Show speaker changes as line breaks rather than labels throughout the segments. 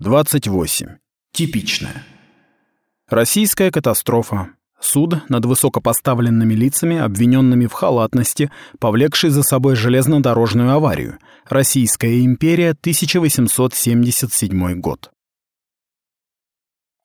28. Типичная. Российская катастрофа. Суд над высокопоставленными лицами, обвиненными в халатности, повлекший за собой железнодорожную аварию. Российская империя, 1877 год.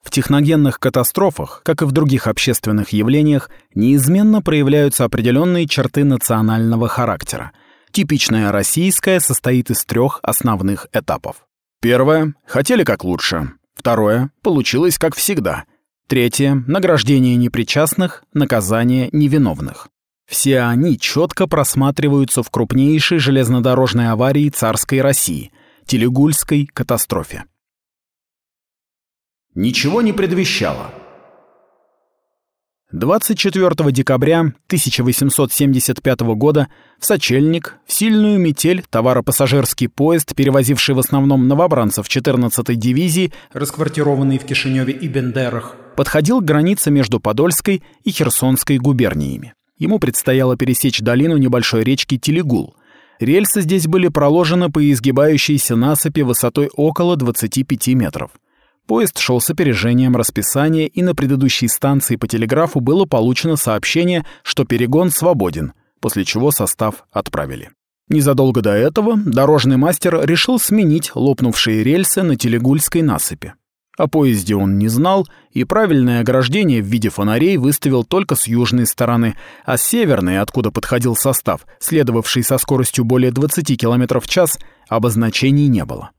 В техногенных катастрофах, как и в других общественных явлениях, неизменно проявляются определенные черты национального характера. Типичная российская состоит из трех основных этапов. Первое — хотели как лучше. Второе — получилось как всегда. Третье — награждение непричастных, наказание невиновных. Все они четко просматриваются в крупнейшей железнодорожной аварии царской России — Телегульской катастрофе. Ничего не предвещало — 24 декабря 1875 года в Сочельник, в сильную метель, товаропассажирский поезд, перевозивший в основном новобранцев 14-й дивизии, расквартированный в Кишиневе и Бендерах, подходил к границе между Подольской и Херсонской губерниями. Ему предстояло пересечь долину небольшой речки Телегул. Рельсы здесь были проложены по изгибающейся насыпи высотой около 25 метров. Поезд шел с опережением расписания, и на предыдущей станции по телеграфу было получено сообщение, что перегон свободен, после чего состав отправили. Незадолго до этого дорожный мастер решил сменить лопнувшие рельсы на Телегульской насыпи. О поезде он не знал, и правильное ограждение в виде фонарей выставил только с южной стороны, а с северной, откуда подходил состав, следовавший со скоростью более 20 км в час, обозначений не было.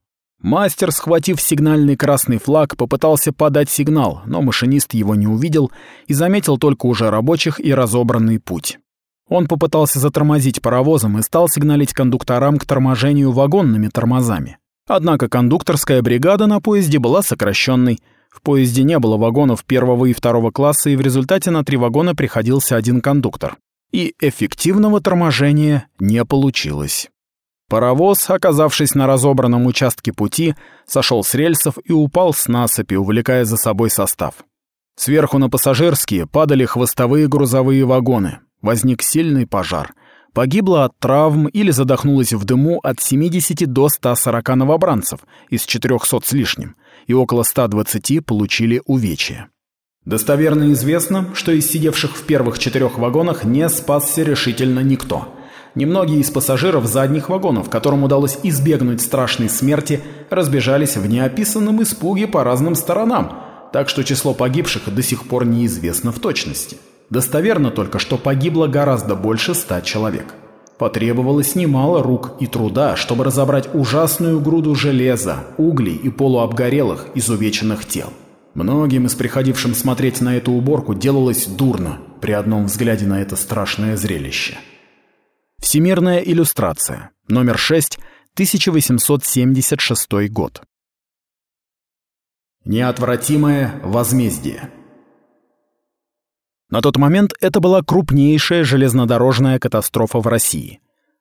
Мастер, схватив сигнальный красный флаг, попытался подать сигнал, но машинист его не увидел и заметил только уже рабочих и разобранный путь. Он попытался затормозить паровозом и стал сигналить кондукторам к торможению вагонными тормозами. Однако кондукторская бригада на поезде была сокращенной. В поезде не было вагонов первого и второго класса, и в результате на три вагона приходился один кондуктор. И эффективного торможения не получилось. Паровоз, оказавшись на разобранном участке пути, сошел с рельсов и упал с насыпи, увлекая за собой состав. Сверху на пассажирские падали хвостовые грузовые вагоны. Возник сильный пожар. Погибло от травм или задохнулось в дыму от 70 до 140 новобранцев из 400 с лишним, и около 120 получили увечья. Достоверно известно, что из сидевших в первых четырех вагонах не спасся решительно никто – Немногие из пассажиров задних вагонов, которым удалось избегнуть страшной смерти, разбежались в неописанном испуге по разным сторонам, так что число погибших до сих пор неизвестно в точности. Достоверно только, что погибло гораздо больше ста человек. Потребовалось немало рук и труда, чтобы разобрать ужасную груду железа, углей и полуобгорелых, изувеченных тел. Многим из приходившим смотреть на эту уборку делалось дурно при одном взгляде на это страшное зрелище. Всемирная иллюстрация. Номер 6. 1876 год. Неотвратимое возмездие. На тот момент это была крупнейшая железнодорожная катастрофа в России.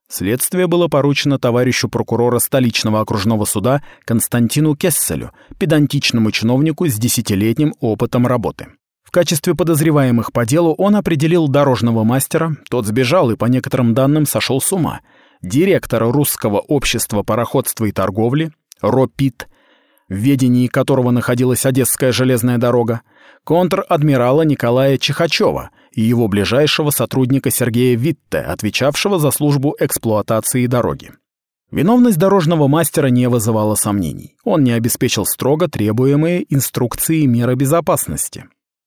Следствие было поручено товарищу прокурора столичного окружного суда Константину Кесселю, педантичному чиновнику с десятилетним опытом работы качестве подозреваемых по делу он определил дорожного мастера, тот сбежал и по некоторым данным сошел с ума, директора русского общества пароходства и торговли, РОПИТ, в ведении которого находилась Одесская железная дорога, контр-адмирала Николая Чихачева и его ближайшего сотрудника Сергея Витте, отвечавшего за службу эксплуатации дороги. Виновность дорожного мастера не вызывала сомнений. Он не обеспечил строго требуемые инструкции меры безопасности.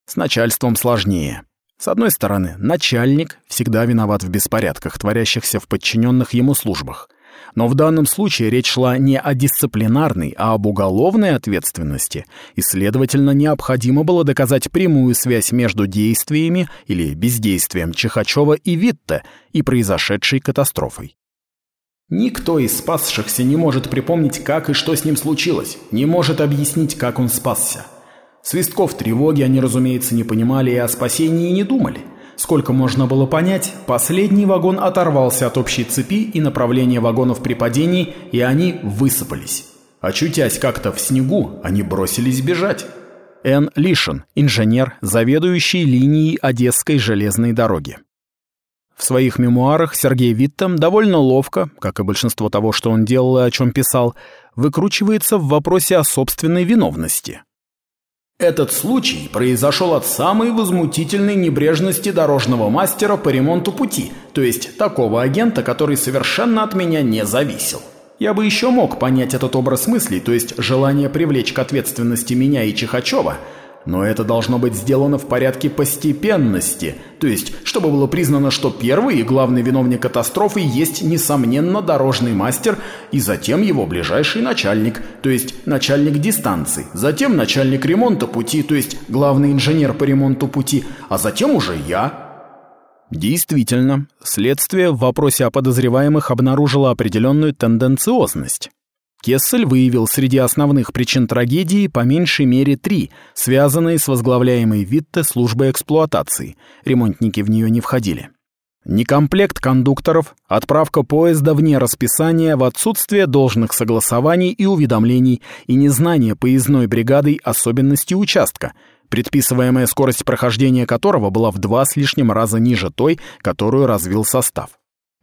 С начальством сложнее. С одной стороны, начальник всегда виноват в беспорядках, творящихся в подчиненных ему службах. Но в данном случае речь шла не о дисциплинарной, а об уголовной ответственности, и, следовательно, необходимо было доказать прямую связь между действиями или бездействием Чихачева и Витте и произошедшей катастрофой. Никто из спасшихся не может припомнить, как и что с ним случилось, не может объяснить, как он спасся. Свистков тревоги они, разумеется, не понимали и о спасении не думали. Сколько можно было понять, последний вагон оторвался от общей цепи и направления вагонов при падении, и они высыпались. Очутясь как-то в снегу, они бросились бежать. Н. Лишин, инженер, заведующий линией Одесской железной дороги. В своих мемуарах Сергей Виттом довольно ловко, как и большинство того, что он делал и о чем писал, выкручивается в вопросе о собственной виновности.
Этот случай произошел от самой возмутительной небрежности дорожного мастера по ремонту пути, то есть такого агента, который совершенно от меня не зависел. Я бы еще мог понять этот образ мыслей, то есть желание привлечь к ответственности меня и Чихачева, но это должно быть сделано в порядке постепенности, то есть, чтобы было признано, что первый и главный виновник катастрофы есть, несомненно, дорожный мастер и затем его ближайший начальник, то есть начальник дистанции, затем начальник ремонта пути, то есть главный инженер по ремонту пути, а затем уже я.
Действительно, следствие в вопросе о подозреваемых обнаружило определенную тенденциозность. Кессель выявил среди основных причин трагедии по меньшей мере три, связанные с возглавляемой Витте службой эксплуатации. Ремонтники в нее не входили. Некомплект кондукторов, отправка поезда вне расписания в отсутствие должных согласований и уведомлений и незнание поездной бригадой особенностей участка, предписываемая скорость прохождения которого была в два с лишним раза ниже той, которую развил состав.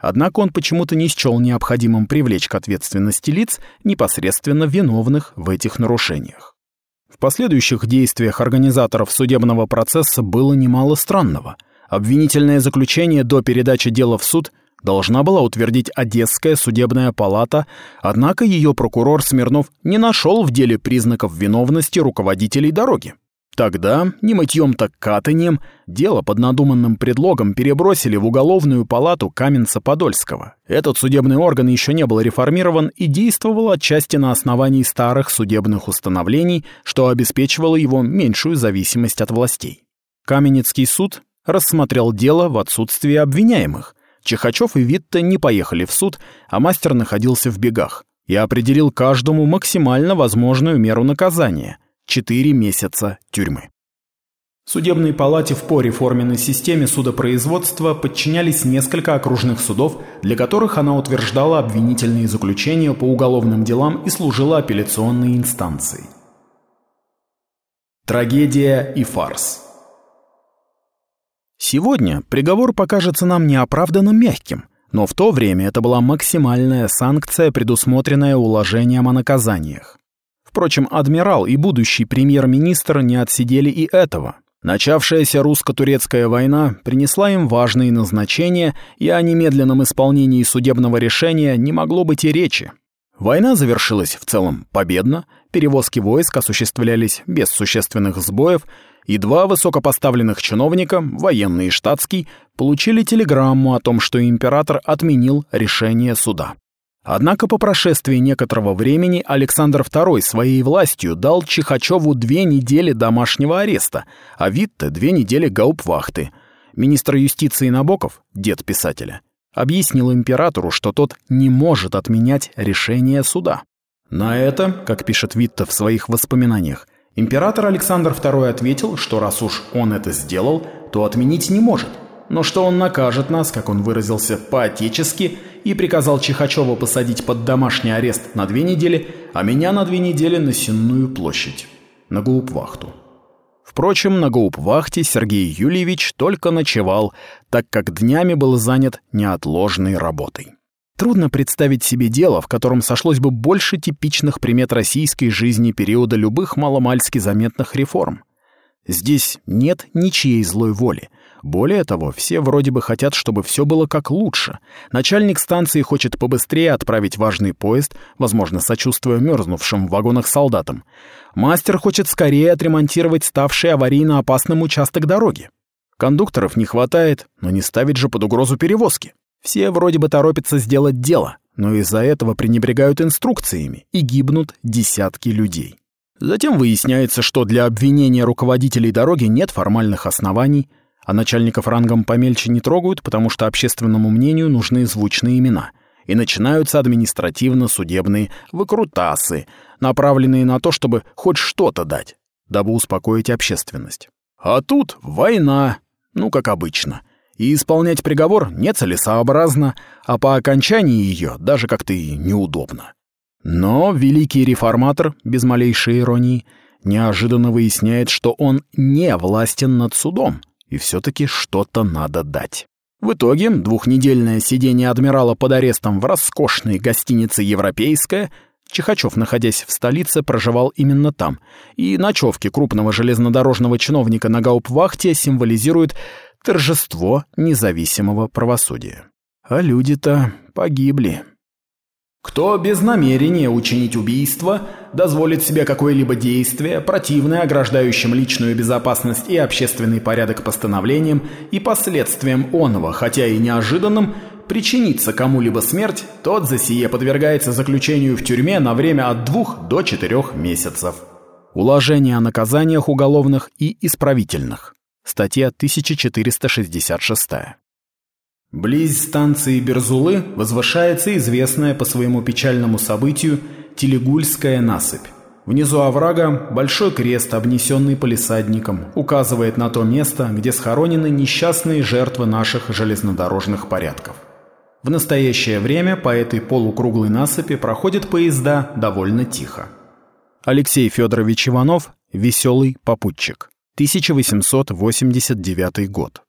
Однако он почему-то не счел необходимым привлечь к ответственности лиц, непосредственно виновных в этих нарушениях. В последующих действиях организаторов судебного процесса было немало странного. Обвинительное заключение до передачи дела в суд должна была утвердить Одесская судебная палата, однако ее прокурор Смирнов не нашел в деле признаков виновности руководителей дороги. Тогда, не мытьем так катанием, дело под надуманным предлогом перебросили в уголовную палату Каменца-Подольского. Этот судебный орган еще не был реформирован и действовал отчасти на основании старых судебных установлений, что обеспечивало его меньшую зависимость от властей. Каменецкий суд рассмотрел дело в отсутствии обвиняемых. Чихачев и Витте не поехали в суд, а мастер находился в бегах и определил каждому максимально возможную меру наказания — Четыре месяца тюрьмы.
Судебной палате в пореформенной системе судопроизводства подчинялись несколько окружных судов, для которых она утверждала обвинительные заключения по уголовным делам и служила апелляционной инстанцией. Трагедия и фарс
Сегодня приговор покажется нам неоправданно мягким, но в то время это была максимальная санкция, предусмотренная уложением о наказаниях. Впрочем, адмирал и будущий премьер-министр не отсидели и этого. Начавшаяся русско-турецкая война принесла им важные назначения, и о немедленном исполнении судебного решения не могло быть и речи. Война завершилась в целом победно, перевозки войск осуществлялись без существенных сбоев, и два высокопоставленных чиновника, военный и штатский, получили телеграмму о том, что император отменил решение суда. Однако по прошествии некоторого времени Александр II своей властью дал Чихачеву две недели домашнего ареста, а Витте — две недели гаупвахты. Министр юстиции Набоков, дед писателя, объяснил императору, что тот не может отменять решение суда. На это, как пишет Витте в своих воспоминаниях, император Александр II ответил, что раз уж он это сделал, то отменить не может — но что он накажет нас, как он выразился, по-отечески, и приказал Чихачеву посадить под домашний арест на две недели, а меня на две недели на Сенную площадь, на Гауптвахту. Впрочем, на Гауптвахте Сергей Юльевич только ночевал, так как днями был занят неотложной работой. Трудно представить себе дело, в котором сошлось бы больше типичных примет российской жизни периода любых маломальски заметных реформ. Здесь нет ничьей злой воли — более того, все вроде бы хотят, чтобы все было как лучше. Начальник станции хочет побыстрее отправить важный поезд, возможно, сочувствуя мерзнувшим в вагонах солдатам. Мастер хочет скорее отремонтировать ставший аварийно опасным участок дороги. Кондукторов не хватает, но не ставить же под угрозу перевозки. Все вроде бы торопятся сделать дело, но из-за этого пренебрегают инструкциями и гибнут десятки людей. Затем выясняется, что для обвинения руководителей дороги нет формальных оснований – а начальников рангом помельче не трогают, потому что общественному мнению нужны звучные имена. И начинаются административно-судебные выкрутасы, направленные на то, чтобы хоть что-то дать, дабы успокоить общественность. А тут война, ну, как обычно. И исполнять приговор нецелесообразно, а по окончании ее даже как-то и неудобно. Но великий реформатор, без малейшей иронии, неожиданно выясняет, что он не властен над судом — и все-таки что-то надо дать. В итоге двухнедельное сидение адмирала под арестом в роскошной гостинице «Европейская» Чихачев, находясь в столице, проживал именно там, и ночевки крупного железнодорожного чиновника на гауптвахте символизируют торжество независимого правосудия. А люди-то погибли.
Кто без намерения учинить убийство дозволит себе какое-либо действие, противное ограждающим личную безопасность и общественный порядок постановлением и последствиям оного, хотя и неожиданным, причиниться кому-либо смерть, тот за сие подвергается заключению в тюрьме на время от двух до четырех месяцев.
Уложение о наказаниях уголовных и исправительных. Статья 1466.
Близ станции Берзулы возвышается известная по своему печальному событию Телегульская насыпь. Внизу оврага большой крест, обнесенный полисадником, указывает на то место, где схоронены несчастные жертвы наших железнодорожных порядков. В настоящее время по этой полукруглой насыпи проходят поезда довольно тихо.
Алексей Федорович Иванов «Веселый попутчик», 1889 год.